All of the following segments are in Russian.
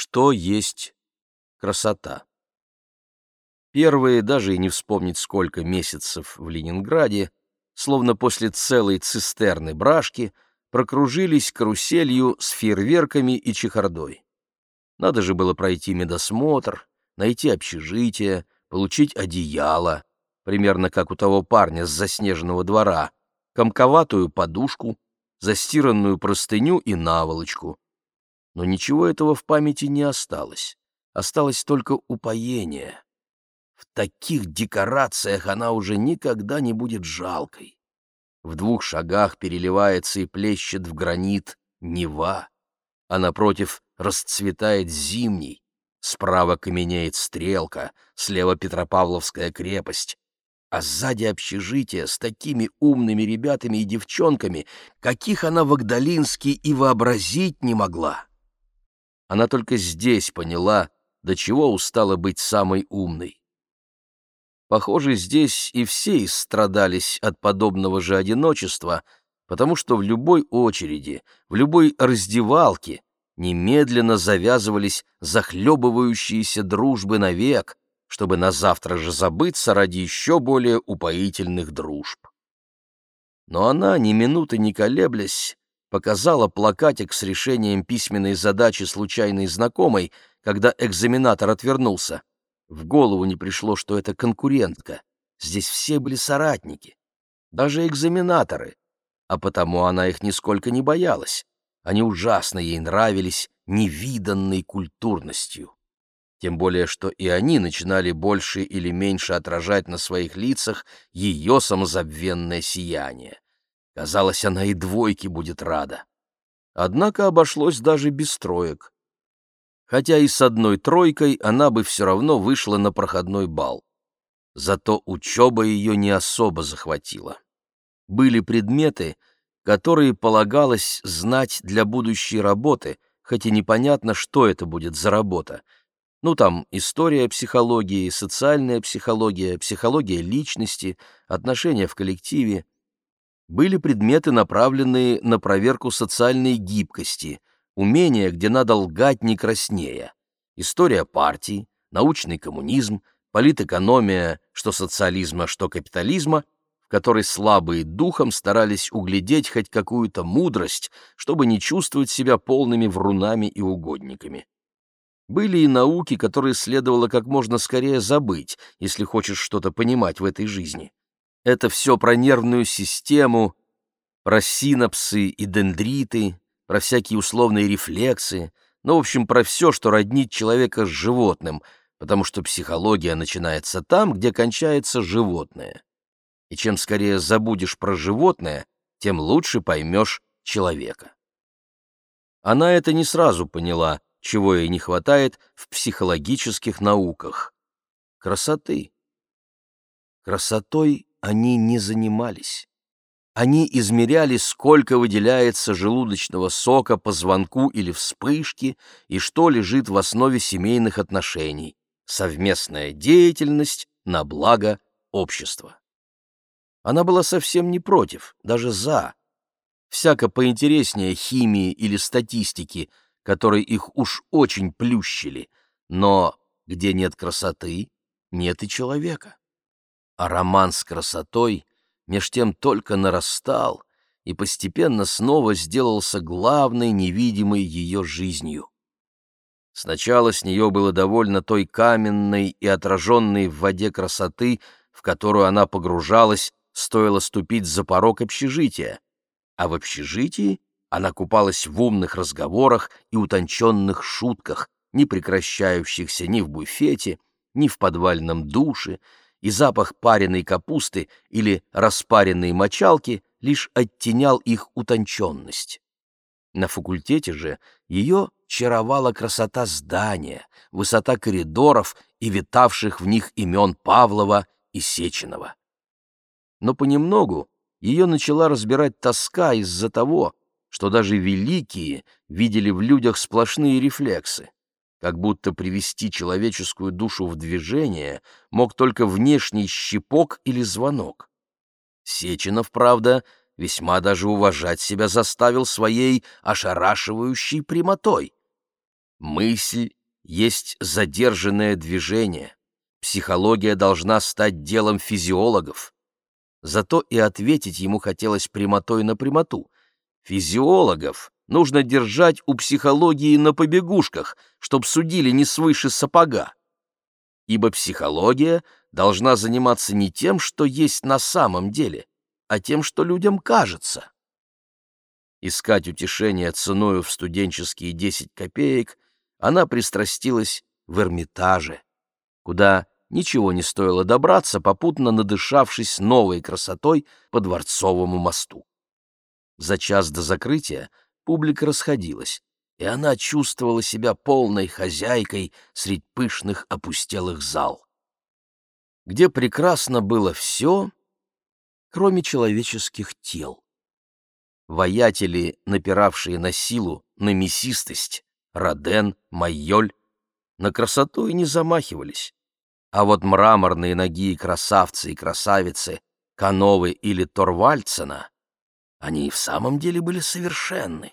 Что есть красота? Первые, даже и не вспомнить сколько месяцев в Ленинграде, словно после целой цистерны брашки, прокружились каруселью с фейерверками и чехардой. Надо же было пройти медосмотр, найти общежитие, получить одеяло, примерно как у того парня с заснеженного двора, комковатую подушку, застиранную простыню и наволочку. Но ничего этого в памяти не осталось. Осталось только упоение. В таких декорациях она уже никогда не будет жалкой. В двух шагах переливается и плещет в гранит Нева, а напротив расцветает зимний, справа каменеет стрелка, слева Петропавловская крепость, а сзади общежитие с такими умными ребятами и девчонками, каких она в Агдалинске и вообразить не могла. Она только здесь поняла, до чего устала быть самой умной. Похоже, здесь и все истрадались от подобного же одиночества, потому что в любой очереди, в любой раздевалке немедленно завязывались захлебывающиеся дружбы навек, чтобы на завтра же забыться ради еще более упоительных дружб. Но она, ни минуты не колеблясь, показала плакатик с решением письменной задачи случайной знакомой, когда экзаменатор отвернулся. В голову не пришло, что это конкурентка. Здесь все были соратники, даже экзаменаторы, а потому она их нисколько не боялась. Они ужасно ей нравились невиданной культурностью. Тем более, что и они начинали больше или меньше отражать на своих лицах ее самозабвенное сияние. Казалось, она и двойки будет рада. Однако обошлось даже без троек хотя и с одной тройкой она бы все равно вышла на проходной бал. Зато учеба ее не особо захватила. Были предметы, которые полагалось знать для будущей работы, хоть и непонятно, что это будет за работа. Ну, там история психологии, социальная психология, психология личности, отношения в коллективе. Были предметы, направленные на проверку социальной гибкости, умения, где надо лгать не краснея, история партий, научный коммунизм, политэкономия, что социализма, что капитализма, в которой слабые духом старались углядеть хоть какую-то мудрость, чтобы не чувствовать себя полными врунами и угодниками. Были и науки, которые следовало как можно скорее забыть, если хочешь что-то понимать в этой жизни. Это все про нервную систему, про синапсы и дендриты, про всякие условные рефлексы, ну, в общем, про все, что роднит человека с животным, потому что психология начинается там, где кончается животное. И чем скорее забудешь про животное, тем лучше поймешь человека. Она это не сразу поняла, чего ей не хватает в психологических науках. Красоты. Красотой они не занимались. Они измеряли, сколько выделяется желудочного сока по звонку или вспышке и что лежит в основе семейных отношений. Совместная деятельность на благо общества. Она была совсем не против, даже за. Всяко поинтереснее химии или статистики, которые их уж очень плющили, но где нет красоты, нет и человека. А роман с красотой меж тем только нарастал и постепенно снова сделался главной невидимой ее жизнью. Сначала с нее было довольно той каменной и отраженной в воде красоты, в которую она погружалась, стоило ступить за порог общежития, а в общежитии она купалась в умных разговорах и утонченных шутках, не прекращающихся ни в буфете, ни в подвальном душе, и запах пареной капусты или распаренной мочалки лишь оттенял их утонченность. На факультете же ее чаровала красота здания, высота коридоров и витавших в них имен Павлова и Сеченова. Но понемногу ее начала разбирать тоска из-за того, что даже великие видели в людях сплошные рефлексы как будто привести человеческую душу в движение мог только внешний щипок или звонок. Сеченов, правда, весьма даже уважать себя заставил своей ошарашивающей прямотой. Мысль есть задержанное движение. Психология должна стать делом физиологов. Зато и ответить ему хотелось прямотой на прямоту. Физиологов нужно держать у психологии на побегушках, чтоб судили не свыше сапога. Ибо психология должна заниматься не тем, что есть на самом деле, а тем, что людям кажется. Искать утешение ценою в студенческие десять копеек она пристрастилась в Эрмитаже, куда ничего не стоило добраться, попутно надышавшись новой красотой по Дворцовому мосту. За час до закрытия публика расходилась, и она чувствовала себя полной хозяйкой среди пышных опустелых зал, где прекрасно было все, кроме человеческих тел. Воятели, напиравшие на силу, на мясистость, Роден, Майоль, на красоту и не замахивались. А вот мраморные ноги красавцы и красавицы Кановы или Торвальдсена, они и в самом деле были совершенны.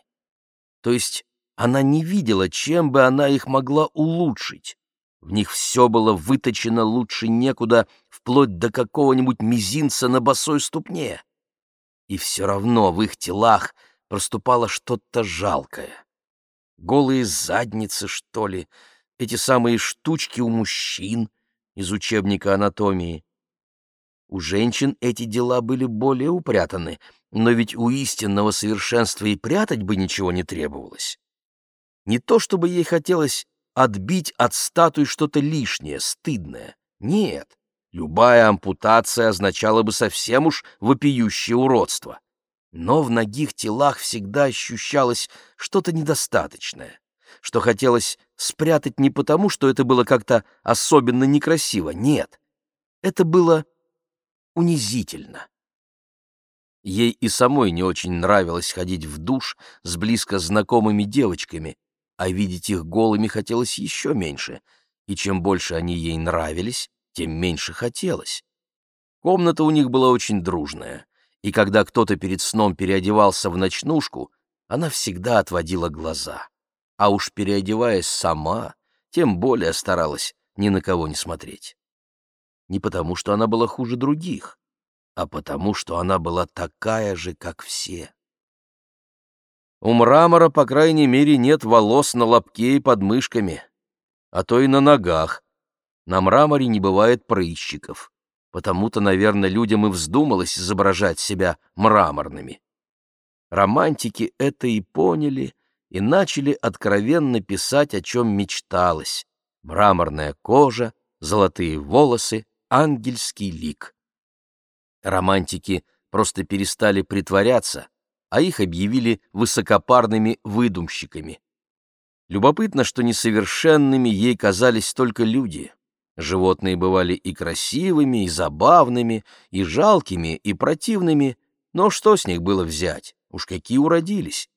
То есть она не видела, чем бы она их могла улучшить. В них все было выточено лучше некуда, вплоть до какого-нибудь мизинца на босой ступне. И все равно в их телах проступало что-то жалкое. Голые задницы, что ли, эти самые штучки у мужчин из учебника анатомии. У женщин эти дела были более упрятаны, но ведь у истинного совершенства и прятать бы ничего не требовалось. Не то чтобы ей хотелось отбить от статуи что-то лишнее, стыдное. Нет, любая ампутация означала бы совсем уж вопиющее уродство. Но в ногих телах всегда ощущалось что-то недостаточное, что хотелось спрятать не потому, что это было как-то особенно некрасиво, нет. Это было унизительно. Ей и самой не очень нравилось ходить в душ с близко знакомыми девочками, а видеть их голыми хотелось еще меньше, и чем больше они ей нравились, тем меньше хотелось. Комната у них была очень дружная, и когда кто-то перед сном переодевался в ночнушку, она всегда отводила глаза. А уж переодеваясь сама, тем более старалась ни на кого не смотреть. Не потому, что она была хуже других, а потому, что она была такая же, как все. У мрамора, по крайней мере, нет волос на лобке и под мышками, а то и на ногах. На мраморе не бывает прыщиков. Потому-то, наверное, людям и вздумалось изображать себя мраморными. Романтики это и поняли, и начали откровенно писать, о чем мечталось. Мраморная кожа, золотые волосы, ангельский лик. Романтики просто перестали притворяться, а их объявили высокопарными выдумщиками. Любопытно, что несовершенными ей казались только люди. Животные бывали и красивыми, и забавными, и жалкими, и противными, но что с них было взять? Уж какие уродились!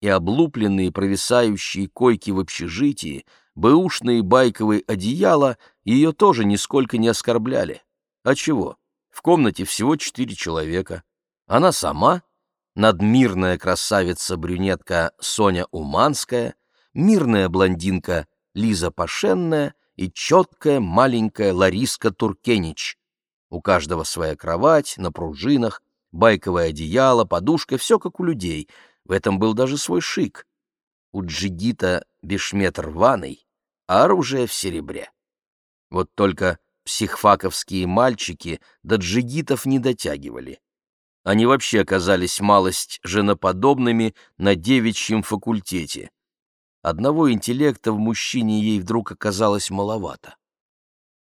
И облупленные провисающие койки в общежитии, бэушные байковые одеяла ее тоже нисколько не оскорбляли. А чего? В комнате всего четыре человека. Она сама, надмирная красавица-брюнетка Соня Уманская, мирная блондинка Лиза Пашенная и четкая маленькая Лариска Туркенич. У каждого своя кровать, на пружинах, байковое одеяло, подушка, все как у людей. В этом был даже свой шик. У джигита бешмет рваный, а оружие в серебре. Вот только психфаковские мальчики до джигитов не дотягивали. Они вообще оказались малость женоподобными на девичьем факультете. Одного интеллекта в мужчине ей вдруг оказалось маловато.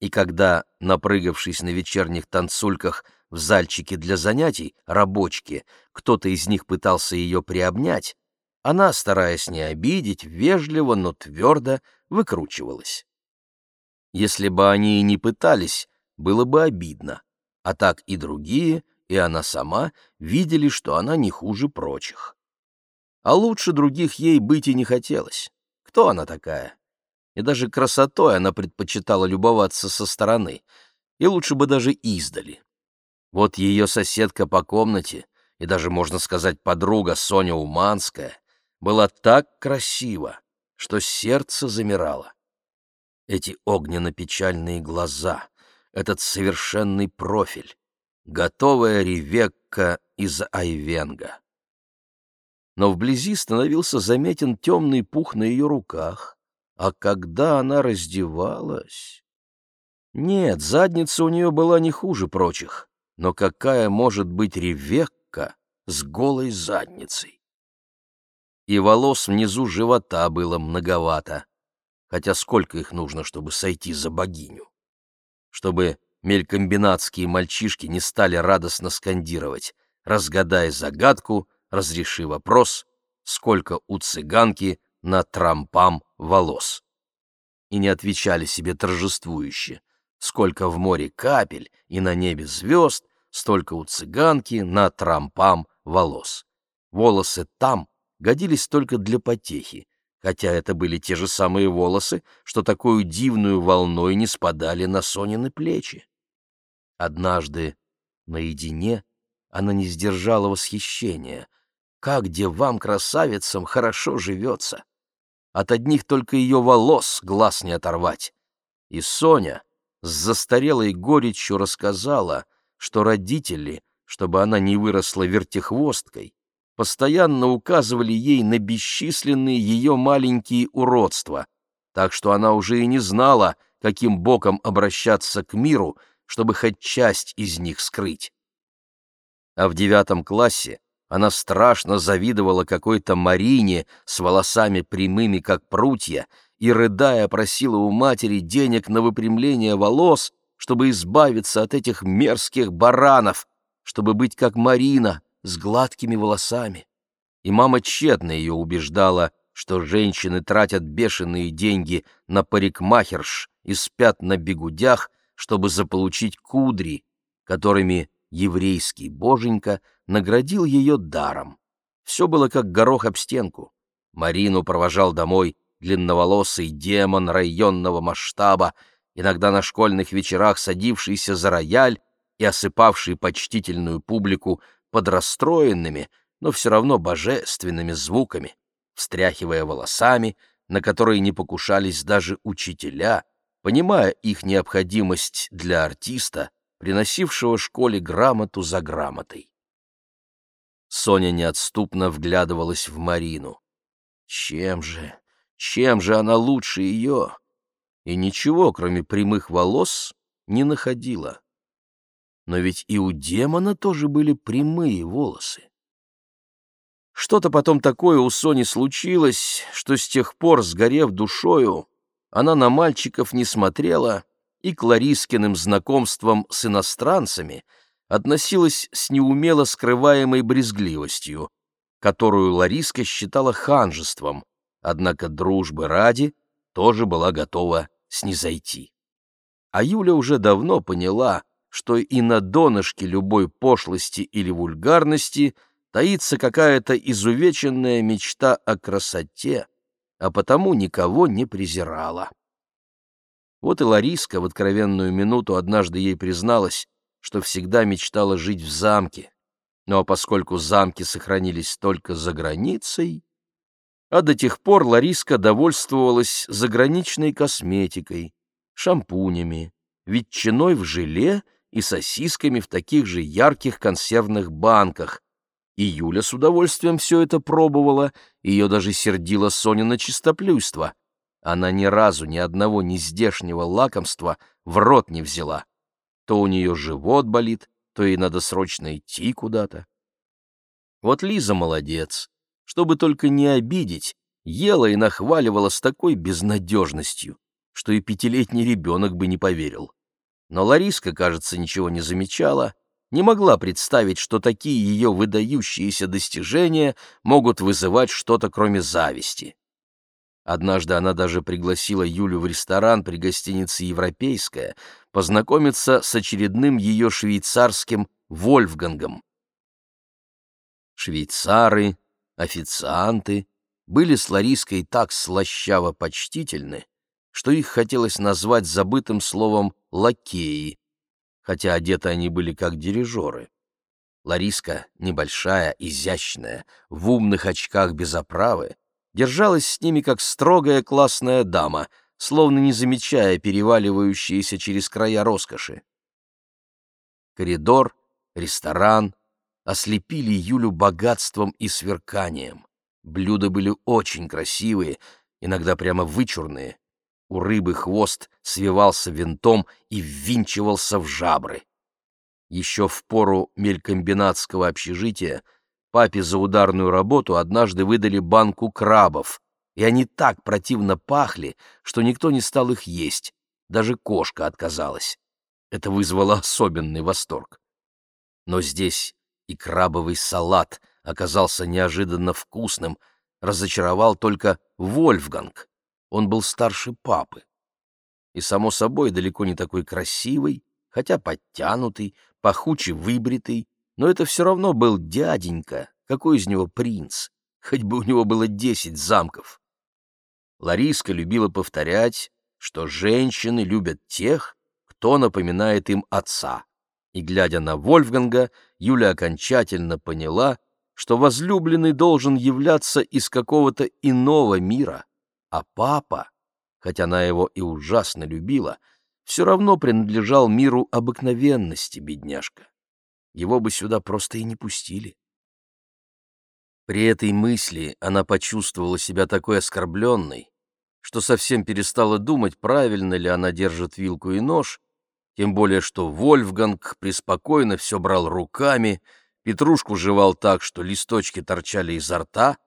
И когда, напрыгавшись на вечерних танцульках в зальчике для занятий, рабочки, кто-то из них пытался ее приобнять, она, стараясь не обидеть, вежливо, но твердо выкручивалась. Если бы они и не пытались, было бы обидно, а так и другие — и она сама видели, что она не хуже прочих. А лучше других ей быть и не хотелось. Кто она такая? И даже красотой она предпочитала любоваться со стороны, и лучше бы даже издали. Вот ее соседка по комнате, и даже, можно сказать, подруга Соня Уманская, была так красива, что сердце замирало. Эти огненно-печальные глаза, этот совершенный профиль, готовая Ревекка из Айвенга. Но вблизи становился заметен темный пух на ее руках, а когда она раздевалась... Нет, задница у нее была не хуже прочих, но какая может быть Ревекка с голой задницей? И волос внизу живота было многовато, хотя сколько их нужно, чтобы сойти за богиню? Чтобы мелькомбинатские мальчишки не стали радостно скандировать «Разгадай загадку, разреши вопрос, сколько у цыганки на трампам волос?» И не отвечали себе торжествующе «Сколько в море капель и на небе звезд, столько у цыганки на трампам волос». Волосы там годились только для потехи, хотя это были те же самые волосы, что такую дивную волной не спадали на Сонины плечи. Однажды, наедине, она не сдержала восхищения. Как девам, красавицам, хорошо живется! От одних только ее волос глаз не оторвать. И Соня с застарелой горечью рассказала, что родители, чтобы она не выросла вертихвосткой, постоянно указывали ей на бесчисленные ее маленькие уродства, так что она уже и не знала, каким боком обращаться к миру, чтобы хоть часть из них скрыть. А в девятом классе она страшно завидовала какой-то Марине с волосами прямыми, как прутья, и, рыдая, просила у матери денег на выпрямление волос, чтобы избавиться от этих мерзких баранов, чтобы быть как Марина, с гладкими волосами. И мама тщетно ее убеждала, что женщины тратят бешеные деньги на парикмахерш и спят на бегудях, чтобы заполучить кудри, которыми еврейский боженька наградил ее даром. Все было как горох об стенку. Марину провожал домой длинноволосый демон районного масштаба, иногда на школьных вечерах садившийся за рояль и осыпавший почтительную публику под расстроенными, но все равно божественными звуками, встряхивая волосами, на которые не покушались даже учителя, понимая их необходимость для артиста, приносившего школе грамоту за грамотой. Соня неотступно вглядывалась в Марину. Чем же, чем же она лучше ее? И ничего, кроме прямых волос, не находила. Но ведь и у демона тоже были прямые волосы. Что-то потом такое у Сони случилось, что с тех пор, сгорев душою, она на мальчиков не смотрела и к Ларискиным знакомствам с иностранцами относилась с неумело скрываемой брезгливостью, которую Лариска считала ханжеством, однако дружбы ради тоже была готова снизойти. А Юля уже давно поняла, что и на донышке любой пошлости или вульгарности таится какая-то изувеченная мечта о красоте, а потому никого не презирала. Вот и Лариска в откровенную минуту однажды ей призналась, что всегда мечтала жить в замке, ну а поскольку замки сохранились только за границей, а до тех пор Лариска довольствовалась заграничной косметикой, шампунями, ветчиной в желе и сосисками в таких же ярких консервных банках. И Юля с удовольствием все это пробовала, ее даже сердила Сонина чистоплюйство. Она ни разу ни одного нездешнего лакомства в рот не взяла. То у нее живот болит, то ей надо срочно идти куда-то. Вот Лиза молодец. Чтобы только не обидеть, ела и нахваливала с такой безнадежностью, что и пятилетний ребенок бы не поверил. Но Лариска, кажется, ничего не замечала, не могла представить, что такие ее выдающиеся достижения могут вызывать что-то кроме зависти. Однажды она даже пригласила Юлю в ресторан при гостинице «Европейская» познакомиться с очередным ее швейцарским Вольфгангом. Швейцары, официанты были с Лариской так слащаво почтительны, что их хотелось назвать забытым словом «лакеи», хотя одеты они были как дирижеры. Лариска, небольшая, изящная, в умных очках без оправы, держалась с ними как строгая классная дама, словно не замечая переваливающиеся через края роскоши. Коридор, ресторан ослепили Юлю богатством и сверканием. Блюда были очень красивые, иногда прямо вычурные. У рыбы хвост свивался винтом и ввинчивался в жабры. Еще в пору мелькомбинатского общежития папе за ударную работу однажды выдали банку крабов, и они так противно пахли, что никто не стал их есть, даже кошка отказалась. Это вызвало особенный восторг. Но здесь и крабовый салат оказался неожиданно вкусным, разочаровал только Вольфганг. Он был старше папы. И, само собой, далеко не такой красивый, хотя подтянутый, пахуче выбритый, но это все равно был дяденька, какой из него принц, хоть бы у него было десять замков. Лариска любила повторять, что женщины любят тех, кто напоминает им отца. И, глядя на Вольфганга, Юля окончательно поняла, что возлюбленный должен являться из какого-то иного мира, а папа, хотя она его и ужасно любила, все равно принадлежал миру обыкновенности, бедняжка. Его бы сюда просто и не пустили. При этой мысли она почувствовала себя такой оскорбленной, что совсем перестала думать, правильно ли она держит вилку и нож, тем более что Вольфганг преспокойно все брал руками, петрушку жевал так, что листочки торчали изо рта,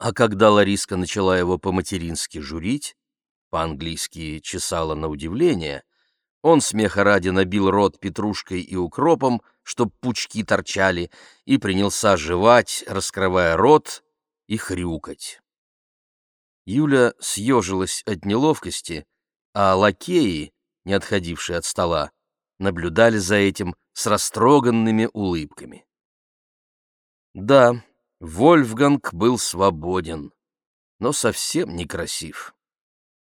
а когда Лариска начала его по-матерински журить, по-английски чесала на удивление, он смеха ради набил рот петрушкой и укропом, чтоб пучки торчали, и принялся жевать, раскрывая рот и хрюкать. Юля съежилась от неловкости, а лакеи, не отходившие от стола, наблюдали за этим с растроганными улыбками. Да, Вольфганг был свободен, но совсем некрасив.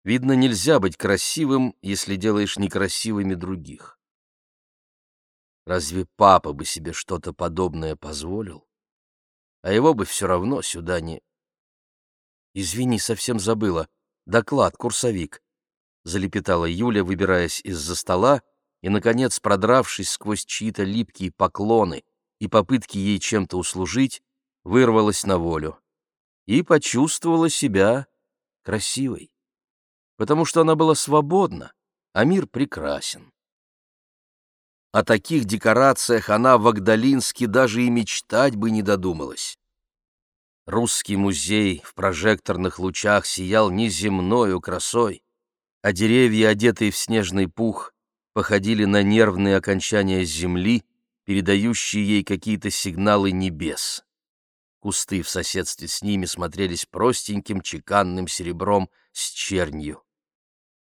Видно, нельзя быть красивым, если делаешь некрасивыми других. Разве папа бы себе что-то подобное позволил? А его бы все равно сюда не... Извини, совсем забыла. Доклад, курсовик. Залепетала Юля, выбираясь из-за стола и, наконец, продравшись сквозь чьи-то липкие поклоны и попытки ей чем-то услужить, вырвалась на волю и почувствовала себя красивой, потому что она была свободна, а мир прекрасен. О таких декорациях она в Агдалинске даже и мечтать бы не додумалась. Русский музей в прожекторных лучах сиял неземною красой, а деревья, одетые в снежный пух, походили на нервные окончания земли, передающие ей какие-то сигналы небес. Кусты в соседстве с ними смотрелись простеньким чеканным серебром с чернью.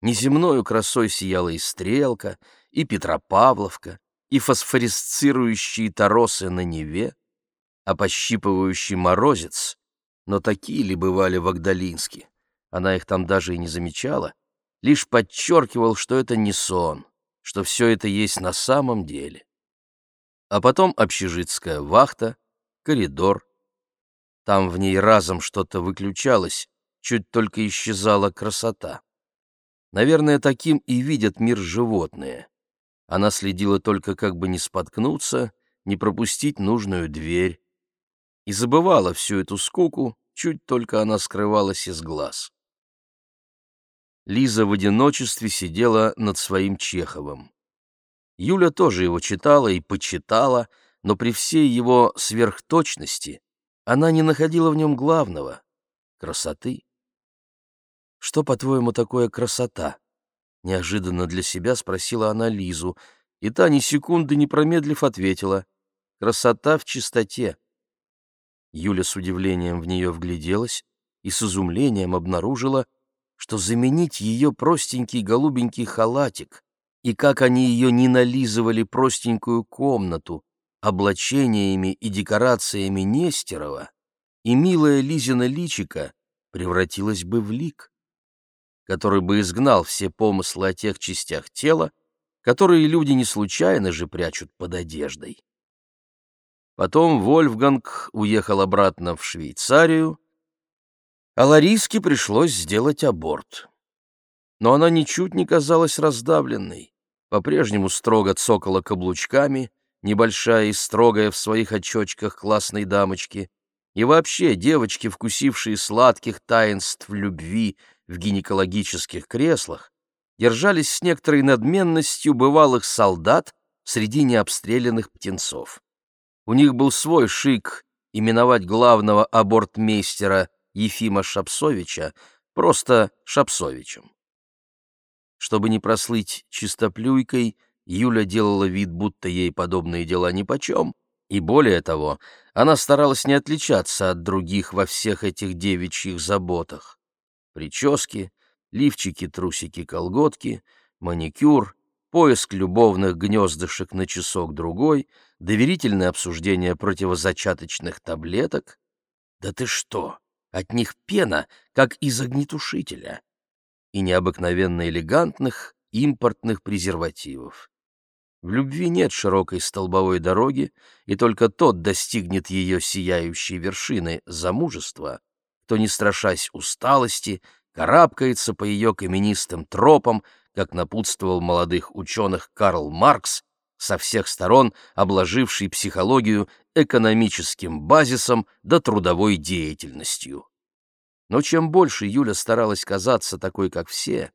Неземною красой сияла и стрелка, и Петропавловка, и фосфорисцирующие торосы на Неве, а пощипывающий морозец, но такие ли бывали в Агдалинске? Она их там даже и не замечала, лишь подчеркивал, что это не сон, что все это есть на самом деле. А потом общежитская вахта, коридор. Там в ней разом что-то выключалось, чуть только исчезала красота. Наверное, таким и видят мир животные. Она следила только как бы не споткнуться, не пропустить нужную дверь, и забывала всю эту скуку, чуть только она скрывалась из глаз. Лиза в одиночестве сидела над своим Чеховым. Юля тоже его читала и почитала, но при всей его сверхточности она не находила в нем главного — красоты. «Что, по-твоему, такое красота?» Неожиданно для себя спросила она Лизу, и та, ни секунды не промедлив, ответила. «Красота в чистоте». Юля с удивлением в нее вгляделась и с изумлением обнаружила, что заменить ее простенький голубенький халатик и как они ее не нализывали простенькую комнату облачениями и декорациями Нестерова, и милая Лизина личика превратилась бы в лик, который бы изгнал все помыслы о тех частях тела, которые люди не случайно же прячут под одеждой. Потом Вольфганг уехал обратно в Швейцарию, А Лариске пришлось сделать аборт. Но она ничуть не казалась раздавленной, по-прежнему строго цокала каблучками, небольшая и строгая в своих очочках классной дамочки, и вообще девочки, вкусившие сладких таинств любви в гинекологических креслах, держались с некоторой надменностью бывалых солдат среди необстрелянных птенцов. У них был свой шик именовать главного абортмейстера Ефима Шапсовича просто Шапсовичем. Чтобы не прослыть чистоплюйкой, Юля делала вид, будто ей подобные дела нипочем, и более того, она старалась не отличаться от других во всех этих девичьих заботах. Прически, лифчики, трусики, колготки, маникюр, поиск любовных гнездышек на часок-другой, доверительное обсуждение противозачаточных таблеток. Да ты что, от них пена, как из огнетушителя. И необыкновенно элегантных импортных презервативов. В любви нет широкой столбовой дороги, и только тот достигнет ее сияющей вершины замужества, кто, не страшась усталости, карабкается по ее каменистым тропам, как напутствовал молодых ученых Карл Маркс, со всех сторон обложивший психологию экономическим базисом да трудовой деятельностью. Но чем больше Юля старалась казаться такой, как все,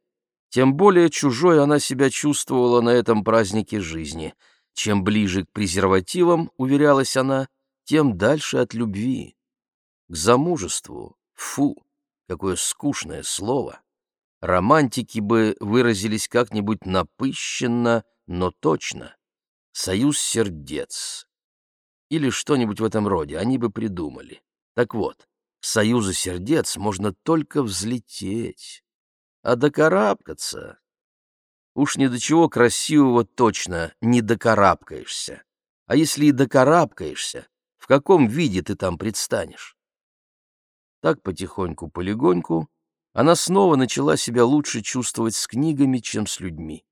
тем более чужой она себя чувствовала на этом празднике жизни. Чем ближе к презервативам, уверялась она, тем дальше от любви. К замужеству, фу, какое скучное слово. Романтики бы выразились как-нибудь напыщенно, но точно. Союз сердец. Или что-нибудь в этом роде, они бы придумали. Так вот, к союзу сердец можно только взлететь а докарабкаться... Уж ни до чего красивого точно не докарабкаешься. А если и докарабкаешься, в каком виде ты там предстанешь? Так потихоньку-полегоньку она снова начала себя лучше чувствовать с книгами, чем с людьми.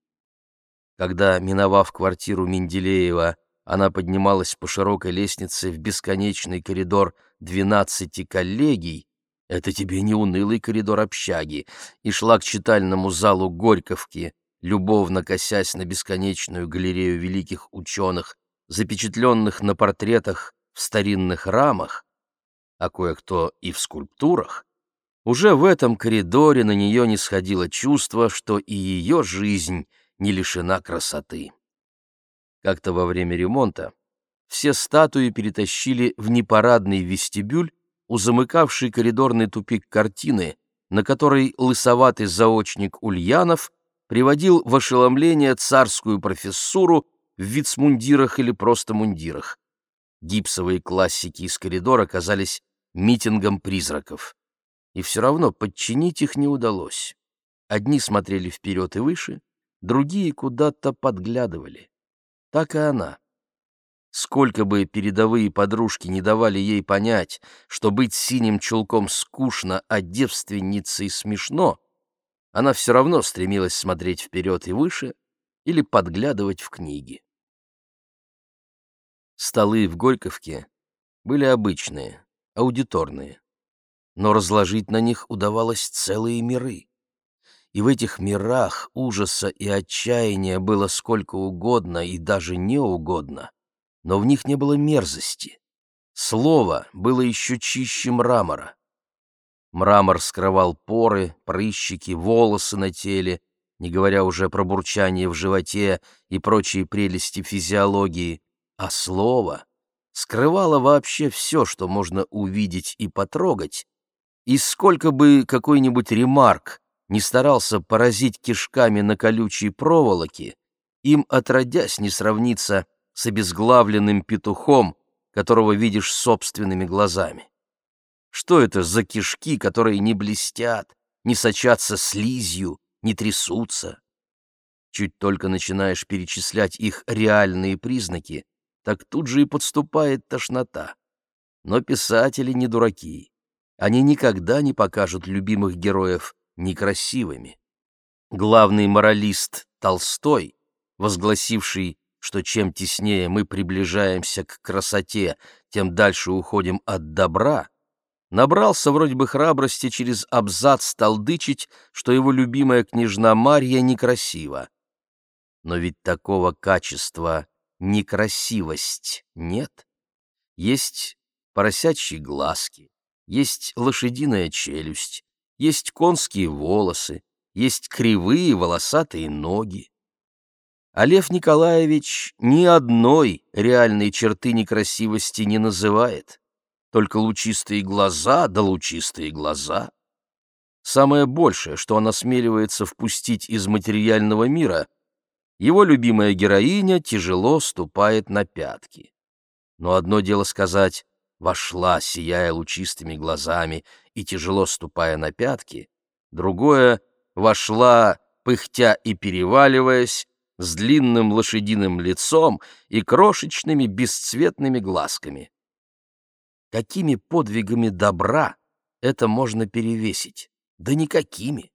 Когда, миновав квартиру Менделеева, она поднималась по широкой лестнице в бесконечный коридор двенадцати коллегий, это тебе не унылый коридор общаги, и шла к читальному залу Горьковки, любовно косясь на бесконечную галерею великих ученых, запечатленных на портретах в старинных рамах, а кое-кто и в скульптурах, уже в этом коридоре на нее не сходило чувство, что и ее жизнь не лишена красоты. Как-то во время ремонта все статуи перетащили в непарадный вестибюль, у замыкавшей коридорный тупик картины, на которой лысоватый заочник Ульянов приводил в ошеломление царскую профессуру в вицмундирах или просто мундирах. Гипсовые классики из коридора казались митингом призраков. И все равно подчинить их не удалось. Одни смотрели вперед и выше, другие куда-то подглядывали. Так и она. Сколько бы передовые подружки не давали ей понять, что быть синим чулком скучно, а девственницей смешно, она все равно стремилась смотреть вперед и выше или подглядывать в книги. Столы в Горьковке были обычные, аудиторные, но разложить на них удавалось целые миры. И в этих мирах ужаса и отчаяния было сколько угодно и даже неугодно но в них не было мерзости. Слово было еще чище мрамора. Мрамор скрывал поры, прыщики, волосы на теле, не говоря уже про бурчание в животе и прочие прелести физиологии, а слово скрывало вообще все, что можно увидеть и потрогать, и сколько бы какой-нибудь ремарк не старался поразить кишками на колючей проволоке, им отродясь не сравнится с обезглавленным петухом, которого видишь собственными глазами. Что это за кишки, которые не блестят, не сочатся слизью, не трясутся? Чуть только начинаешь перечислять их реальные признаки, так тут же и подступает тошнота. Но писатели не дураки. Они никогда не покажут любимых героев некрасивыми. Главный моралист Толстой, возгласивший что чем теснее мы приближаемся к красоте, тем дальше уходим от добра, набрался вроде бы храбрости через абзац толдычить, что его любимая княжна Марья некрасива. Но ведь такого качества некрасивость нет. Есть поросячьи глазки, есть лошадиная челюсть, есть конские волосы, есть кривые волосатые ноги. А Лев Николаевич ни одной реальной черты некрасивости не называет, только лучистые глаза да лучистые глаза. Самое большее, что он осмеливается впустить из материального мира, его любимая героиня тяжело ступает на пятки. Но одно дело сказать «вошла, сияя лучистыми глазами и тяжело ступая на пятки», другое «вошла, пыхтя и переваливаясь, с длинным лошадиным лицом и крошечными бесцветными глазками». Какими подвигами добра это можно перевесить? Да никакими.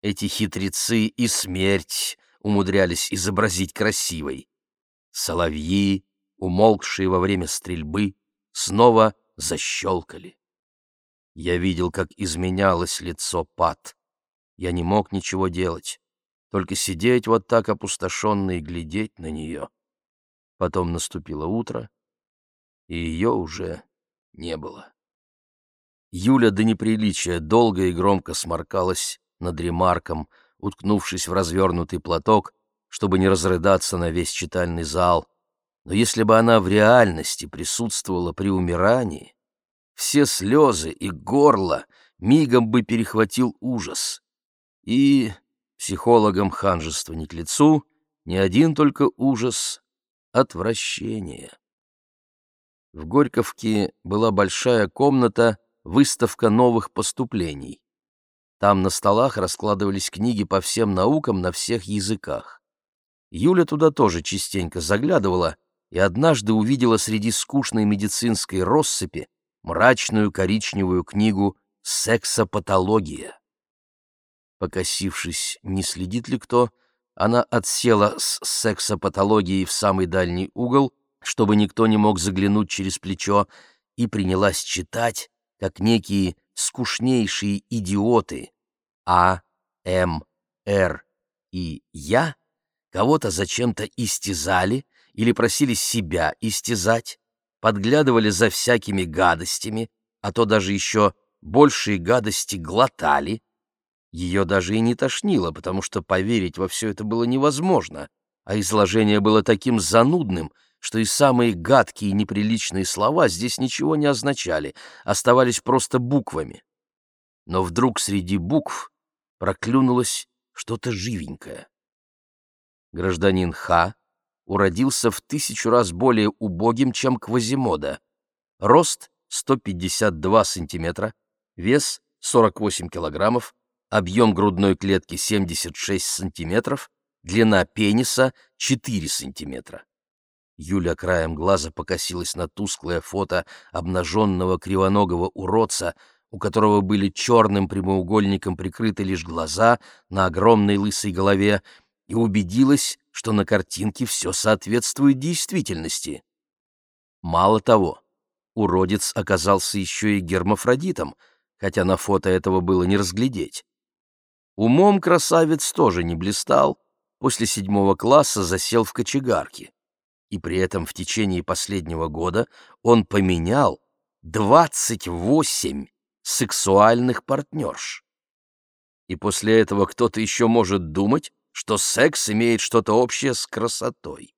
Эти хитрецы и смерть умудрялись изобразить красивой. Соловьи, умолкшие во время стрельбы, снова защелкали. Я видел, как изменялось лицо Пат. Я не мог ничего делать, только сидеть вот так опустошенно и глядеть на нее. Потом наступило утро, и ее уже не было. Юля до неприличия долго и громко сморкалась над ремарком, уткнувшись в развернутый платок, чтобы не разрыдаться на весь читальный зал. Но если бы она в реальности присутствовала при умирании, все слезы и горло мигом бы перехватил ужас. И психологам ханжества не к лицу, не один только ужас, отвращение. В Горьковке была большая комната, выставка новых поступлений. Там на столах раскладывались книги по всем наукам на всех языках. Юля туда тоже частенько заглядывала и однажды увидела среди скучной медицинской россыпи мрачную коричневую книгу «Сексопатология». Покосившись, не следит ли кто, она отсела с сексопатологией в самый дальний угол, чтобы никто не мог заглянуть через плечо, и принялась читать, как некие скучнейшие идиоты А, М, Р и Я кого-то зачем-то истязали или просили себя истязать, подглядывали за всякими гадостями, а то даже еще большие гадости глотали. Ее даже и не тошнило, потому что поверить во все это было невозможно, а изложение было таким занудным — что и самые гадкие и неприличные слова здесь ничего не означали, оставались просто буквами. Но вдруг среди букв проклюнулось что-то живенькое. Гражданин Х уродился в тысячу раз более убогим, чем Квазимода. Рост 152 сантиметра, вес 48 килограммов, объем грудной клетки 76 сантиметров, длина пениса 4 сантиметра. Юля краем глаза покосилась на тусклое фото обнаженного кривоногого уродца, у которого были черным прямоугольником прикрыты лишь глаза на огромной лысой голове, и убедилась, что на картинке все соответствует действительности. Мало того, уродец оказался еще и гермафродитом, хотя на фото этого было не разглядеть. Умом красавец тоже не блистал, после седьмого класса засел в кочегарке и при этом в течение последнего года он поменял 28 сексуальных партнерш. И после этого кто-то еще может думать, что секс имеет что-то общее с красотой.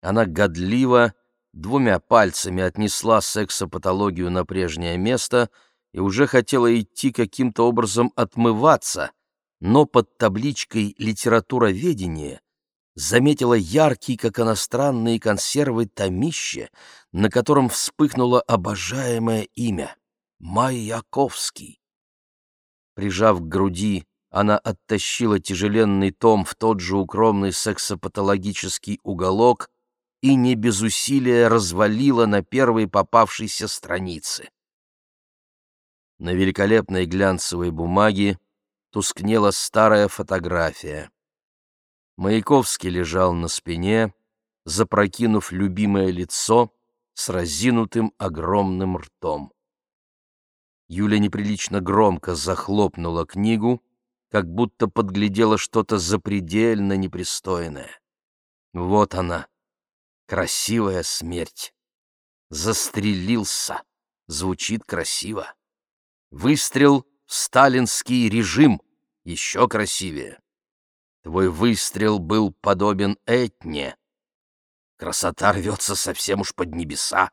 Она годливо двумя пальцами отнесла сексопатологию на прежнее место и уже хотела идти каким-то образом отмываться, но под табличкой «Литературоведение» заметила яркий, как иностранные консервы, томище, на котором вспыхнуло обожаемое имя — Маяковский. Прижав к груди, она оттащила тяжеленный том в тот же укромный сексопатологический уголок и не без усилия развалила на первой попавшейся странице. На великолепной глянцевой бумаге тускнела старая фотография. Маяковский лежал на спине, запрокинув любимое лицо, с разинутым огромным ртом. Юля неприлично громко захлопнула книгу, как будто подглядела что-то запредельно непристойное. Вот она, красивая смерть. Застрелился. Звучит красиво. Выстрел сталинский режим. Еще красивее. Твой выстрел был подобен Этне. Красота рвется совсем уж под небеса.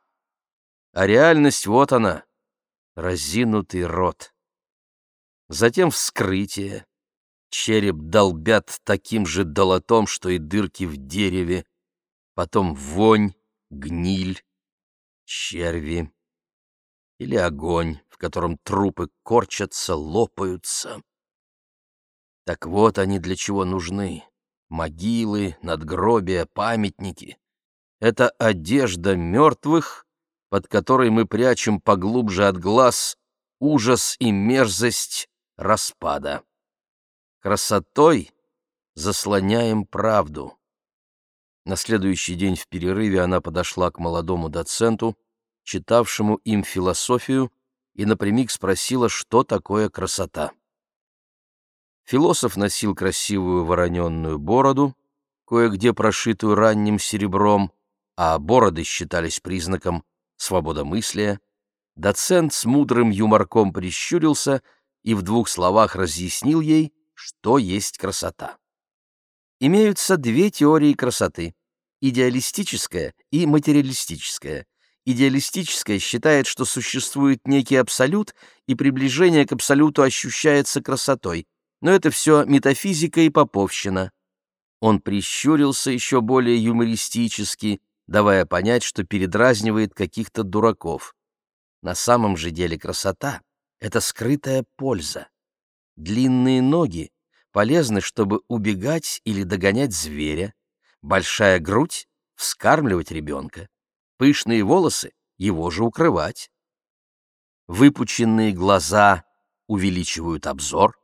А реальность вот она, разинутый рот. Затем вскрытие. Череп долбят таким же долотом, что и дырки в дереве. Потом вонь, гниль, черви. Или огонь, в котором трупы корчатся, лопаются. Так вот они для чего нужны. Могилы, надгробия, памятники. Это одежда мертвых, под которой мы прячем поглубже от глаз ужас и мерзость распада. Красотой заслоняем правду. На следующий день в перерыве она подошла к молодому доценту, читавшему им философию, и напрямик спросила, что такое красота. Философ носил красивую вороненную бороду, кое-где прошитую ранним серебром, а бороды считались признаком свободомыслия. Доцент с мудрым юморком прищурился и в двух словах разъяснил ей, что есть красота. Имеются две теории красоты — идеалистическая и материалистическая. Идеалистическая считает, что существует некий абсолют, и приближение к абсолюту ощущается красотой, но это все метафизика и поповщина. Он прищурился еще более юмористически, давая понять, что передразнивает каких-то дураков. На самом же деле красота — это скрытая польза. Длинные ноги полезны, чтобы убегать или догонять зверя, большая грудь — вскармливать ребенка, пышные волосы — его же укрывать. Выпученные глаза увеличивают обзор,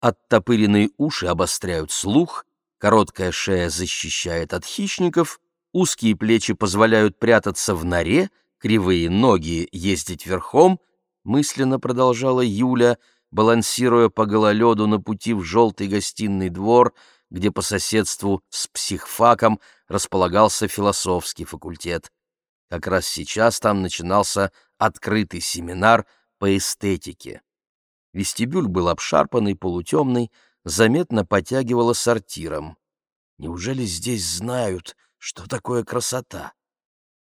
оттопыренные уши обостряют слух, короткая шея защищает от хищников, узкие плечи позволяют прятаться в норе, кривые ноги ездить верхом, мысленно продолжала Юля, балансируя по гололеду на пути в желтый гостиный двор, где по соседству с психфаком располагался философский факультет. Как раз сейчас там начинался открытый семинар по эстетике. Вестибюль был обшарпанный, полутемный, заметно потягивало сортиром. Неужели здесь знают, что такое красота?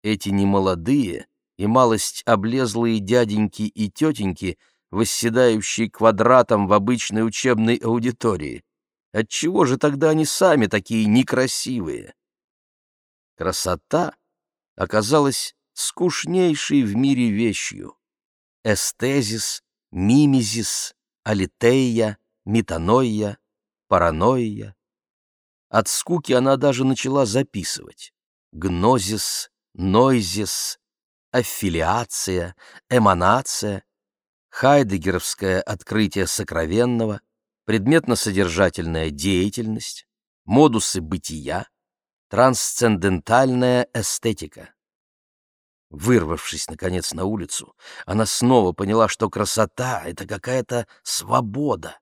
Эти немолодые и малость облезлые дяденьки и тетеньки, восседающие квадратом в обычной учебной аудитории. Отчего же тогда они сами такие некрасивые? Красота оказалась скучнейшей в мире вещью. Эстезис, мимезис, алитея, метаноия, паранойя. От скуки она даже начала записывать. Гнозис, нойзис, аффилиация, эманация, хайдегеровское открытие сокровенного, предметно-содержательная деятельность, модусы бытия, трансцендентальная эстетика. Вырвавшись, наконец, на улицу, она снова поняла, что красота — это какая-то свобода.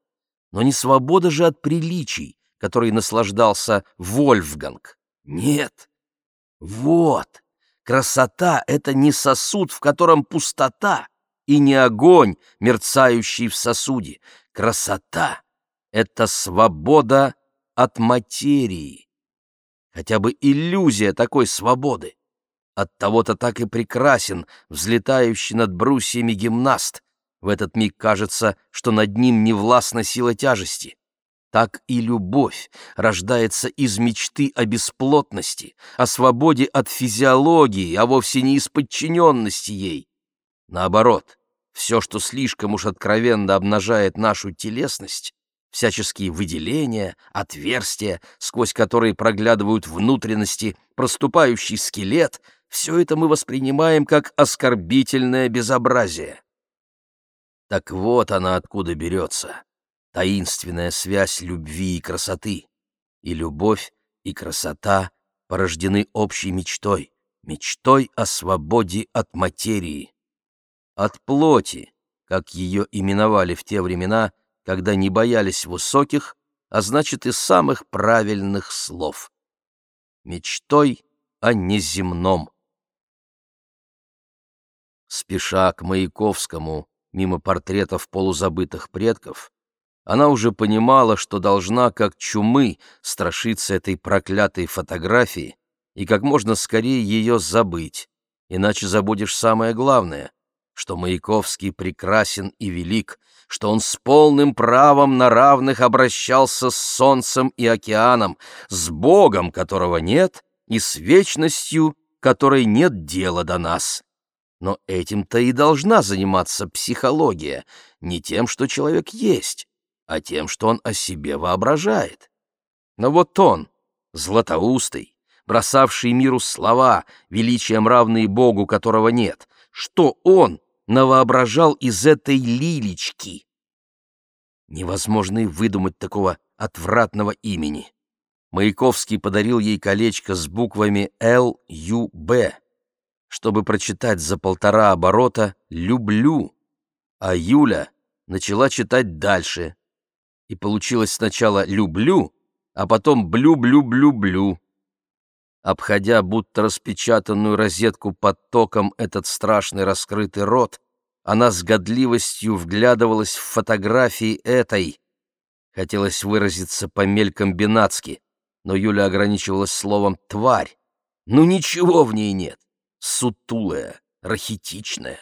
Но не свобода же от приличий, которой наслаждался Вольфганг. Нет. Вот. Красота — это не сосуд, в котором пустота, и не огонь, мерцающий в сосуде. Красота — это свобода от материи. Хотя бы иллюзия такой свободы. От того-то так и прекрасен взлетающий над брусьями гимнаст. В этот миг кажется, что над ним не властна сила тяжести так и любовь рождается из мечты о бесплотности, о свободе от физиологии, а вовсе не из подчиненности ей. Наоборот, все, что слишком уж откровенно обнажает нашу телесность, всяческие выделения, отверстия, сквозь которые проглядывают внутренности, проступающий скелет, все это мы воспринимаем как оскорбительное безобразие. Так вот она откуда берется таинственная связь любви и красоты. И любовь, и красота порождены общей мечтой, мечтой о свободе от материи, от плоти, как ее именовали в те времена, когда не боялись высоких, а значит и самых правильных слов. Мечтой о неземном. Спеша к Маяковскому, мимо портретов полузабытых предков, она уже понимала, что должна, как чумы, страшиться этой проклятой фотографии и как можно скорее ее забыть, иначе забудешь самое главное, что Маяковский прекрасен и велик, что он с полным правом на равных обращался с солнцем и океаном, с Богом, которого нет, и с вечностью, которой нет дела до нас. Но этим-то и должна заниматься психология, не тем, что человек есть, а тем, что он о себе воображает. Но вот он, златоустый, бросавший миру слова, величием равные Богу, которого нет, что он навоображал из этой лилечки? Невозможно и выдумать такого отвратного имени. Маяковский подарил ей колечко с буквами Л-Ю-Б, чтобы прочитать за полтора оборота «люблю», а Юля начала читать дальше. И получилось сначала «люблю», а потом «блю-блю-блю-блю». Обходя будто распечатанную розетку под током этот страшный раскрытый рот, она с годливостью вглядывалась в фотографии этой. Хотелось выразиться по-мелькомбинатски, но Юля ограничивалась словом «тварь». Ну ничего в ней нет. Сутулая, рахитичная.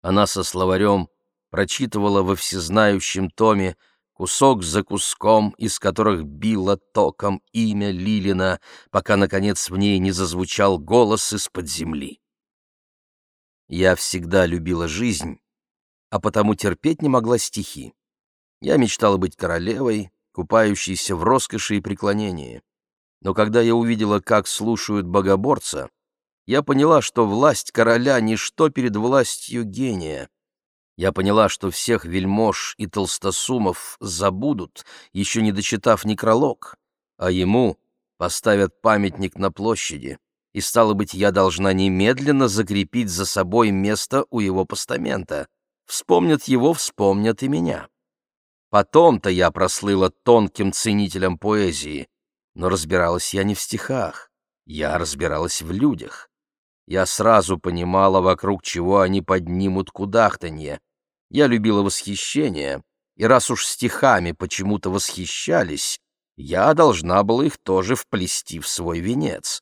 Она со словарем прочитывала во всезнающем томе кусок за куском, из которых било током имя Лилина, пока, наконец, в ней не зазвучал голос из-под земли. Я всегда любила жизнь, а потому терпеть не могла стихи. Я мечтала быть королевой, купающейся в роскоши и преклонении. Но когда я увидела, как слушают богоборца, я поняла, что власть короля — ничто перед властью гения. Я поняла, что всех вельмож и толстосумов забудут, еще не дочитав некролог, а ему поставят памятник на площади, и, стало быть, я должна немедленно закрепить за собой место у его постамента. Вспомнят его, вспомнят и меня. Потом-то я прослыла тонким ценителем поэзии, но разбиралась я не в стихах, я разбиралась в людях. Я сразу понимала, вокруг чего они поднимут кудахтанье. Я любила восхищение, и раз уж стихами почему-то восхищались, я должна была их тоже вплести в свой венец.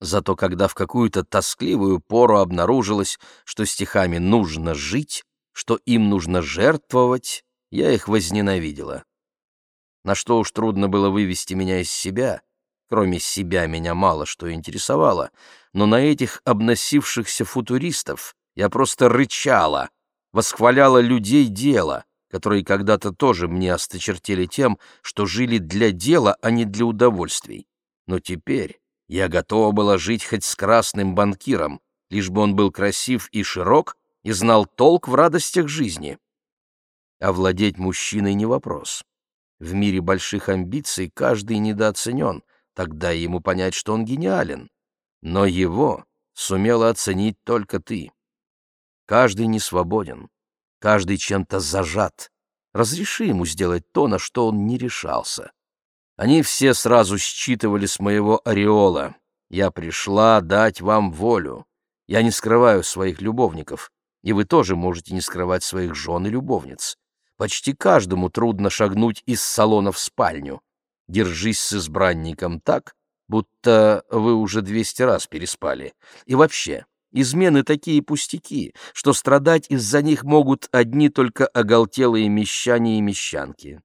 Зато когда в какую-то тоскливую пору обнаружилось, что стихами нужно жить, что им нужно жертвовать, я их возненавидела. На что уж трудно было вывести меня из себя, кроме себя меня мало что интересовало, но на этих обносившихся футуристов я просто рычала, восхваляла людей дела, которые когда-то тоже мне осточертели тем, что жили для дела, а не для удовольствий. Но теперь я готова была жить хоть с красным банкиром, лишь бы он был красив и широк и знал толк в радостях жизни. Овладеть мужчиной не вопрос. В мире больших амбиций каждый недооценен, тогда ему понять, что он гениален. Но его сумела оценить только ты. Каждый не свободен, каждый чем-то зажат. Разреши ему сделать то, на что он не решался. Они все сразу считывали с моего ореола. Я пришла дать вам волю. Я не скрываю своих любовников, и вы тоже можете не скрывать своих жен и любовниц. Почти каждому трудно шагнуть из салона в спальню. Держись с избранником так, будто вы уже двести раз переспали. И вообще, измены такие пустяки, что страдать из-за них могут одни только оголтелые мещане и мещанки.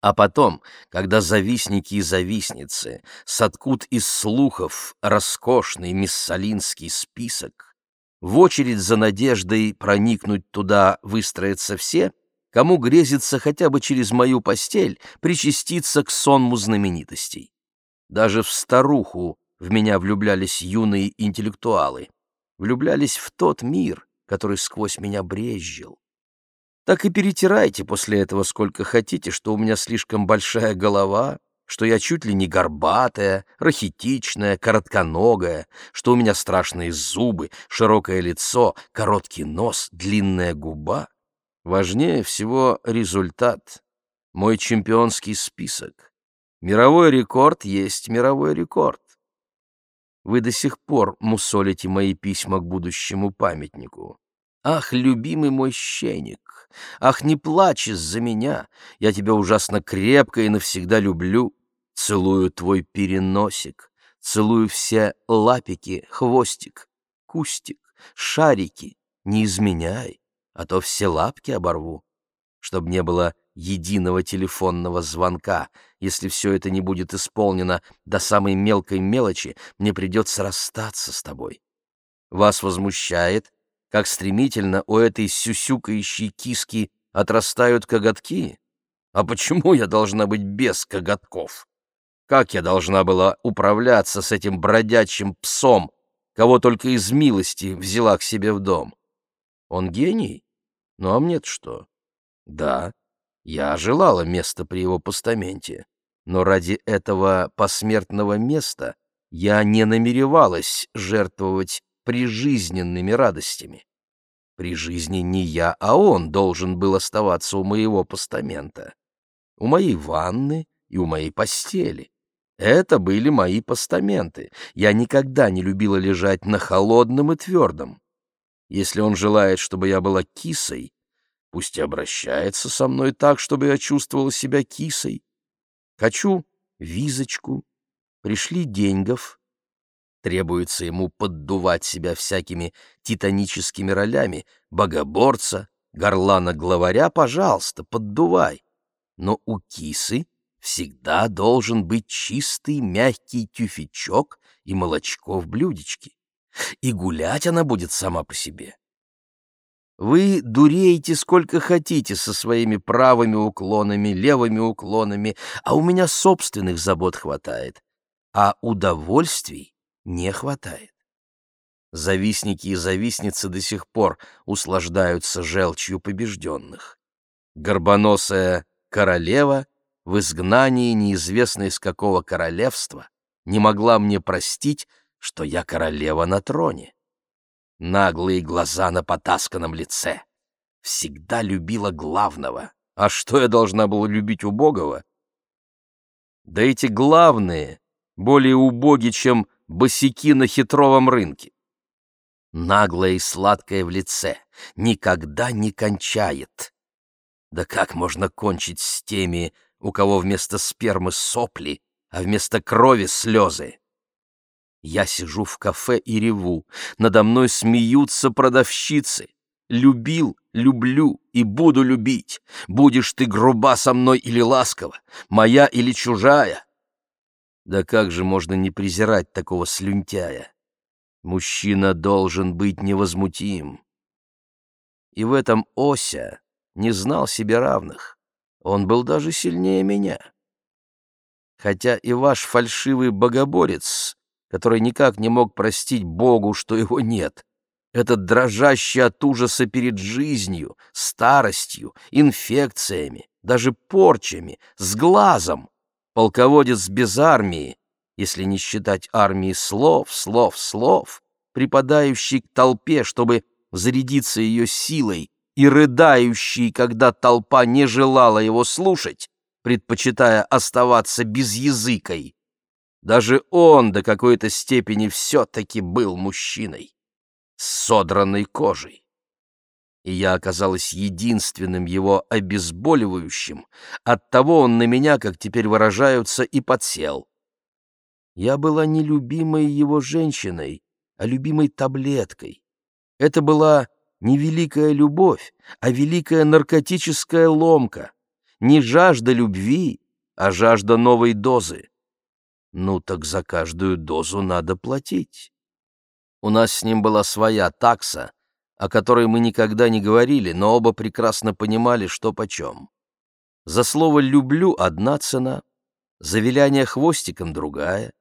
А потом, когда завистники и завистницы соткут из слухов роскошный миссалинский список, в очередь за надеждой проникнуть туда выстроятся все — кому грезится хотя бы через мою постель причаститься к сонму знаменитостей. Даже в старуху в меня влюблялись юные интеллектуалы, влюблялись в тот мир, который сквозь меня брезжил. Так и перетирайте после этого сколько хотите, что у меня слишком большая голова, что я чуть ли не горбатая, рахитичная, коротконогая, что у меня страшные зубы, широкое лицо, короткий нос, длинная губа. Важнее всего результат, мой чемпионский список. Мировой рекорд есть мировой рекорд. Вы до сих пор мусолите мои письма к будущему памятнику. Ах, любимый мой щеник, ах, не плачь из-за меня, я тебя ужасно крепко и навсегда люблю. Целую твой переносик, целую все лапики, хвостик, кустик, шарики. Не изменяй, а то все лапки оборву. Чтоб не было единого телефонного звонка. Если все это не будет исполнено до самой мелкой мелочи, мне придется расстаться с тобой. Вас возмущает, как стремительно у этой сюсюкающей киски отрастают коготки? А почему я должна быть без коготков? Как я должна была управляться с этим бродячим псом, кого только из милости взяла к себе в дом? Он гений? Ну а мне-то что? Да, я желала места при его постаменте, но ради этого посмертного места я не намеревалась жертвовать прижизненными радостями. При жизни не я, а он должен был оставаться у моего постамента, у моей ванны и у моей постели. Это были мои постаменты. Я никогда не любила лежать на холодном и твердом. Если он желает, чтобы я была кисой, Пусть и обращается со мной так, чтобы я чувствовала себя кисой. Хочу визочку, пришли деньгов. Требуется ему поддувать себя всякими титаническими ролями. Богоборца, горлана-главаря, пожалуйста, поддувай. Но у кисы всегда должен быть чистый мягкий тюфячок и молочко в блюдечке. И гулять она будет сама по себе. Вы дуреете сколько хотите со своими правыми уклонами, левыми уклонами, а у меня собственных забот хватает, а удовольствий не хватает. Завистники и завистницы до сих пор услаждаются желчью побежденных. Горбоносая королева в изгнании неизвестно из какого королевства не могла мне простить, что я королева на троне наглые глаза на потасканном лице. Всегда любила главного. А что я должна была любить убогого? Да эти главные более убоги, чем босики на хитровом рынке. Наглое и сладкое в лице никогда не кончает. Да как можно кончить с теми, у кого вместо спермы сопли, а вместо крови слезы? Я сижу в кафе и реву. Надо мной смеются продавщицы. Любил, люблю и буду любить. Будешь ты груба со мной или ласкова, моя или чужая. Да как же можно не презирать такого слюнтяя? Мужчина должен быть невозмутим. И в этом Ося не знал себе равных. Он был даже сильнее меня. Хотя и ваш фальшивый богоборец который никак не мог простить Богу, что его нет. Этот дрожащий от ужаса перед жизнью, старостью, инфекциями, даже порчами, с глазом. Полководец без армии, если не считать армии слов, слов, слов, припадающий к толпе, чтобы зарядиться ее силой, и рыдающий, когда толпа не желала его слушать, предпочитая оставаться безязыкой. Даже он до какой-то степени все-таки был мужчиной, с содранной кожей. И я оказалась единственным его обезболивающим, оттого он на меня, как теперь выражаются, и подсел. Я была не любимой его женщиной, а любимой таблеткой. Это была не великая любовь, а великая наркотическая ломка, не жажда любви, а жажда новой дозы. Ну так за каждую дозу надо платить. У нас с ним была своя такса, о которой мы никогда не говорили, но оба прекрасно понимали, что почем. За слово «люблю» одна цена, за виляние хвостиком другая,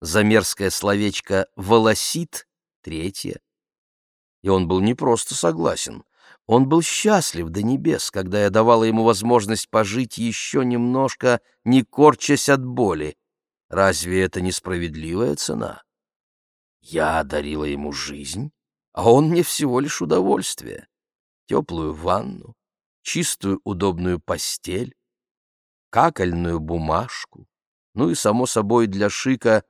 за мерзкое словечко «волосит» третья. И он был не просто согласен, Он был счастлив до небес, когда я давала ему возможность пожить еще немножко, не корчась от боли. Разве это несправедливая цена? Я дарила ему жизнь, а он мне всего лишь удовольствие. Теплую ванну, чистую удобную постель, какольную бумажку, ну и, само собой, для шика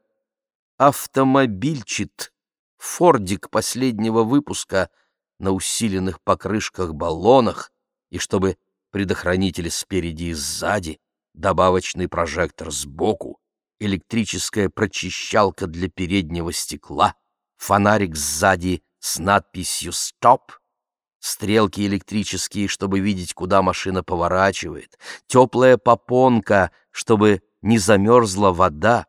автомобильчит, фордик последнего выпуска на усиленных покрышках баллонах, и чтобы предохранители спереди и сзади, добавочный прожектор сбоку, электрическая прочищалка для переднего стекла, фонарик сзади с надписью «Стоп», стрелки электрические, чтобы видеть, куда машина поворачивает, теплая попонка, чтобы не замерзла вода,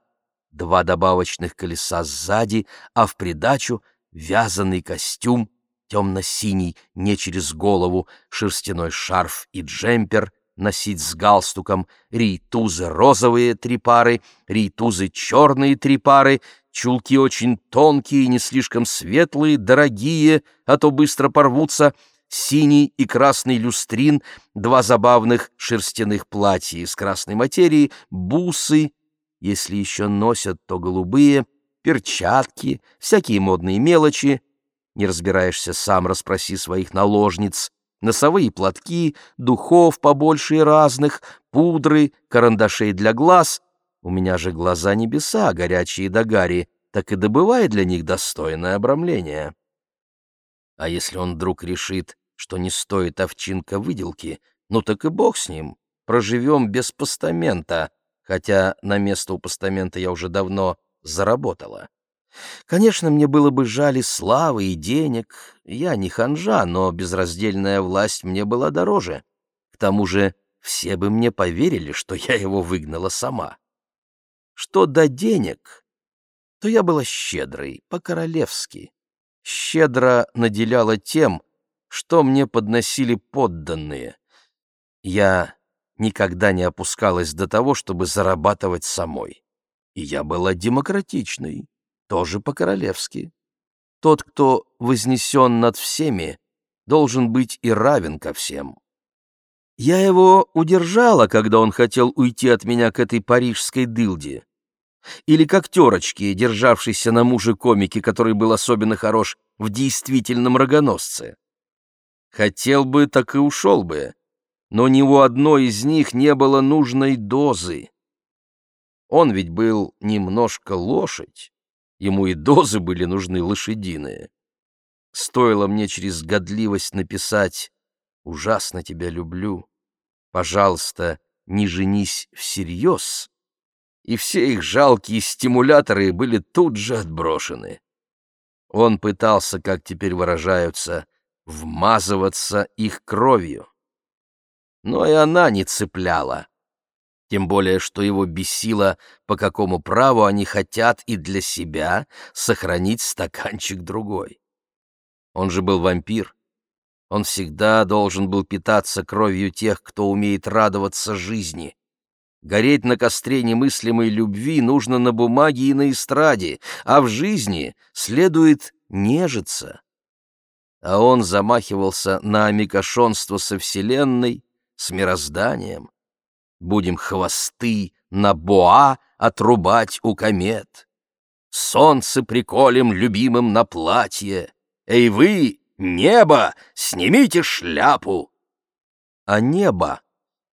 два добавочных колеса сзади, а в придачу вязаный костюм, темно-синий, не через голову, шерстяной шарф и джемпер, носить с галстуком, рейтузы розовые три пары, рейтузы черные три пары, чулки очень тонкие, не слишком светлые, дорогие, а то быстро порвутся, синий и красный люстрин, два забавных шерстяных платья из красной материи, бусы, если еще носят, то голубые, перчатки, всякие модные мелочи. Не разбираешься, сам расспроси своих наложниц, носовые платки, духов побольше и разных, пудры, карандашей для глаз. У меня же глаза небеса, горячие до гари, так и добывает для них достойное обрамление. А если он вдруг решит, что не стоит овчинка выделки, ну так и бог с ним, проживем без постамента, хотя на место у постамента я уже давно заработала. Конечно, мне было бы жаль и славы, и денег. Я не ханжа, но безраздельная власть мне была дороже. К тому же все бы мне поверили, что я его выгнала сама. Что до денег, то я была щедрой, по-королевски. Щедро наделяла тем, что мне подносили подданные. Я никогда не опускалась до того, чтобы зарабатывать самой. И я была демократичной тоже по-королевски. Тот, кто вознесен над всеми, должен быть и равен ко всем. Я его удержала, когда он хотел уйти от меня к этой парижской дылде. Или как терочки, державшейся на муже комики, который был особенно хорош в действительном рогоносце. Хотел бы, так и ушел бы, но ни у одной из них не было нужной дозы. Он ведь был немножко лошадь, Ему и дозы были нужны лошадиные. Стоило мне через годливость написать «Ужасно тебя люблю, пожалуйста, не женись всерьез», и все их жалкие стимуляторы были тут же отброшены. Он пытался, как теперь выражаются, вмазываться их кровью. Но и она не цепляла тем более что его бесило, по какому праву они хотят и для себя сохранить стаканчик другой. Он же был вампир. Он всегда должен был питаться кровью тех, кто умеет радоваться жизни. Гореть на костре немыслимой любви нужно на бумаге и на эстраде, а в жизни следует нежиться. А он замахивался на амикошонство со Вселенной, с мирозданием Будем хвосты на боа отрубать у комет. Солнце приколем любимым на платье. Эй вы, небо, снимите шляпу! А небо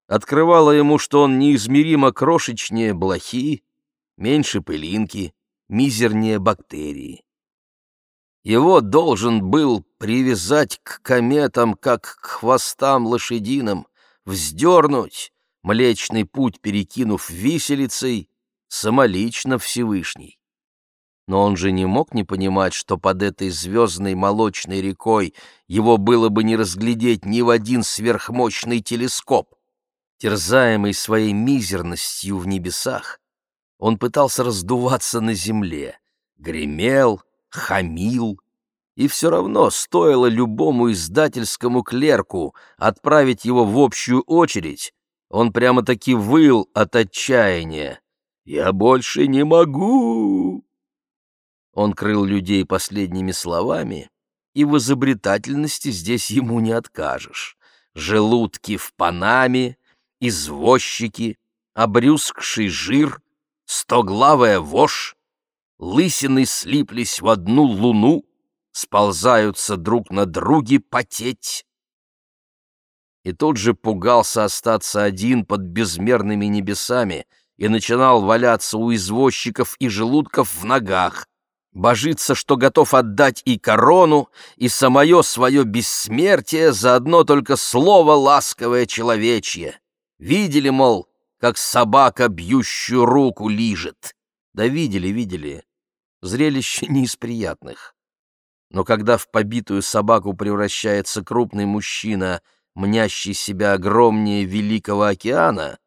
открывало ему, что он неизмеримо крошечнее блохи, меньше пылинки, мизернее бактерии. Его должен был привязать к кометам, как к хвостам лошадиным, вздернуть, Млечный путь перекинув виселицей, самолично Всевышний. Но он же не мог не понимать, что под этой звездной молочной рекой его было бы не разглядеть ни в один сверхмощный телескоп. Терзаемый своей мизерностью в небесах, он пытался раздуваться на земле, гремел, хамил, и все равно стоило любому издательскому клерку отправить его в общую очередь, он прямо-таки выл от отчаяния. «Я больше не могу!» Он крыл людей последними словами, и в изобретательности здесь ему не откажешь. Желудки в Панаме, извозчики, обрюзгший жир, стоглавая вошь, лысины слиплись в одну луну, сползаются друг на друге потеть. И тут же пугался остаться один под безмерными небесами и начинал валяться у извозчиков и желудков в ногах, божится, что готов отдать и корону, и самое свое бессмертие за одно только слово ласковое человечье. Видели, мол, как собака бьющую руку лижет? Да видели, видели. Зрелище не из приятных. Но когда в побитую собаку превращается крупный мужчина, мнящий себя огромнее великого океана,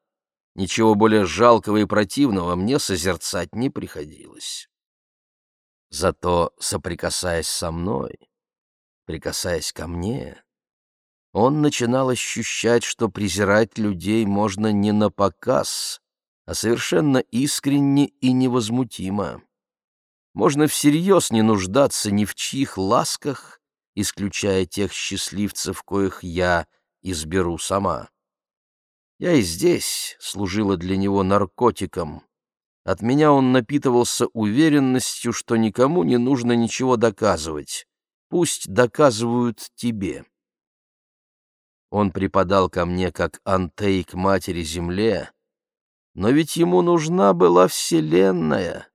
ничего более жалкого и противного мне созерцать не приходилось. Зато, соприкасаясь со мной, прикасаясь ко мне, он начинал ощущать, что презирать людей можно не на показ, а совершенно искренне и невозмутимо. Можно всерьез не нуждаться ни в чьих ласках, исключая тех счастливцев, коих я изберу сама. Я и здесь служила для него наркотиком, от меня он напитывался уверенностью, что никому не нужно ничего доказывать. Пусть доказывают тебе. Он преподал ко мне, как Антей к матери-земле, но ведь ему нужна была вселенная,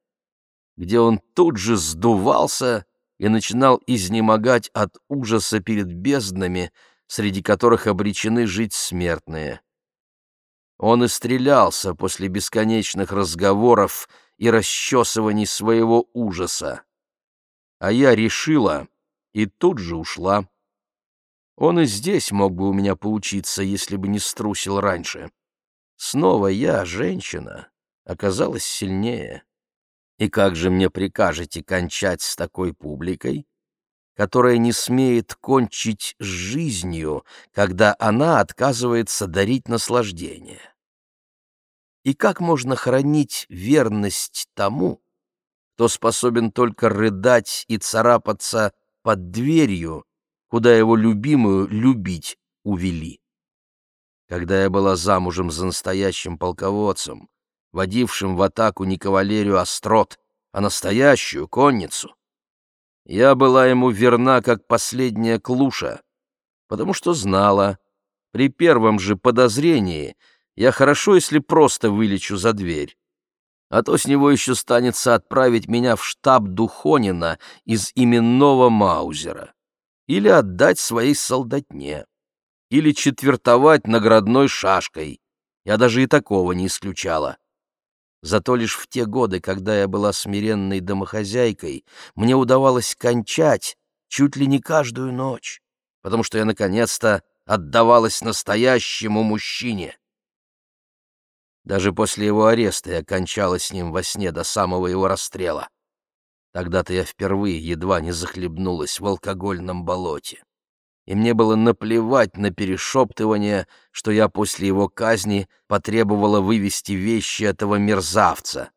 где он тут же сдувался и начинал изнемогать от ужаса перед безднами, среди которых обречены жить смертные. Он и стрелялся после бесконечных разговоров и расчесываний своего ужаса. А я решила и тут же ушла. Он и здесь мог бы у меня поучиться, если бы не струсил раньше. Снова я, женщина, оказалась сильнее. И как же мне прикажете кончать с такой публикой, которая не смеет кончить жизнью, когда она отказывается дарить наслаждение? И как можно хранить верность тому, кто способен только рыдать и царапаться под дверью, куда его любимую любить увели? Когда я была замужем за настоящим полководцем, водившим в атаку не кавалерию острот, а настоящую конницу, я была ему верна, как последняя клуша, потому что знала, при первом же подозрении — я хорошо, если просто вылечу за дверь. А то с него еще станется отправить меня в штаб Духонина из именного Маузера. Или отдать своей солдатне. Или четвертовать наградной шашкой. Я даже и такого не исключала. Зато лишь в те годы, когда я была смиренной домохозяйкой, мне удавалось кончать чуть ли не каждую ночь, потому что я наконец-то отдавалась настоящему мужчине. Даже после его ареста я кончала с ним во сне до самого его расстрела. Тогда-то я впервые едва не захлебнулась в алкогольном болоте. И мне было наплевать на перешептывание, что я после его казни потребовала вывести вещи этого мерзавца.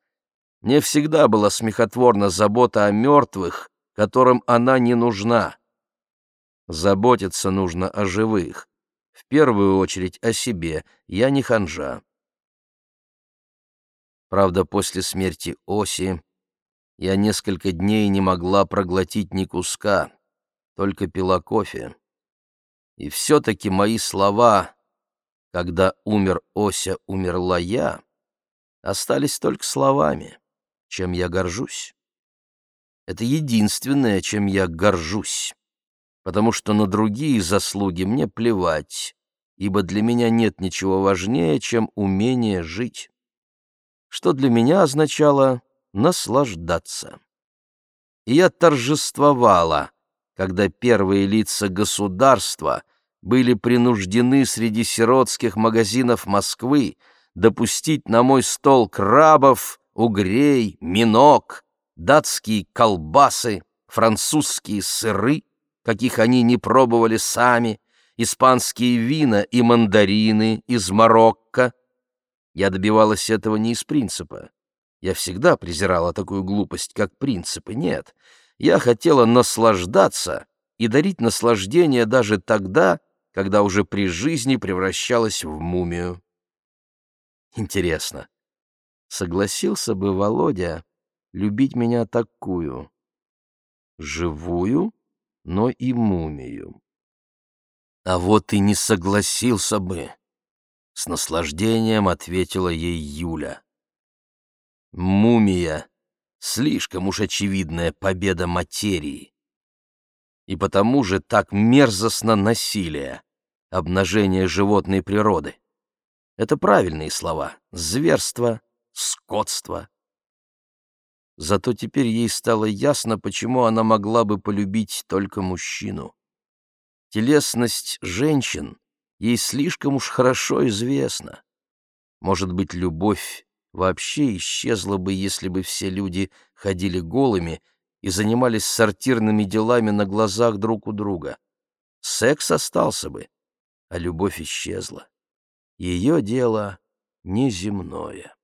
Мне всегда была смехотворна забота о мертвых, которым она не нужна. Заботиться нужно о живых. В первую очередь о себе, я не ханжа. Правда, после смерти Оси я несколько дней не могла проглотить ни куска, только пила кофе. И все-таки мои слова «когда умер Ося, умерла я» остались только словами, чем я горжусь. Это единственное, чем я горжусь, потому что на другие заслуги мне плевать, ибо для меня нет ничего важнее, чем умение жить что для меня означало наслаждаться. И я торжествовала, когда первые лица государства были принуждены среди сиротских магазинов Москвы допустить на мой стол крабов, угрей, минок, датские колбасы, французские сыры, каких они не пробовали сами, испанские вина и мандарины из Марокко, я добивалась этого не из принципа. Я всегда презирала такую глупость, как принципы. Нет, я хотела наслаждаться и дарить наслаждение даже тогда, когда уже при жизни превращалась в мумию. Интересно, согласился бы Володя любить меня такую, живую, но и мумию? А вот и не согласился бы, с наслаждением ответила ей Юля. Мумия — слишком уж очевидная победа материи. И потому же так мерзостно насилие, обнажение животной природы. Это правильные слова — зверство, скотство. Зато теперь ей стало ясно, почему она могла бы полюбить только мужчину. Телесность женщин ей слишком уж хорошо известна. Может быть, любовь вообще исчезла бы, если бы все люди ходили голыми и занимались сортирными делами на глазах друг у друга. Секс остался бы, а любовь исчезла. Ее дело неземное.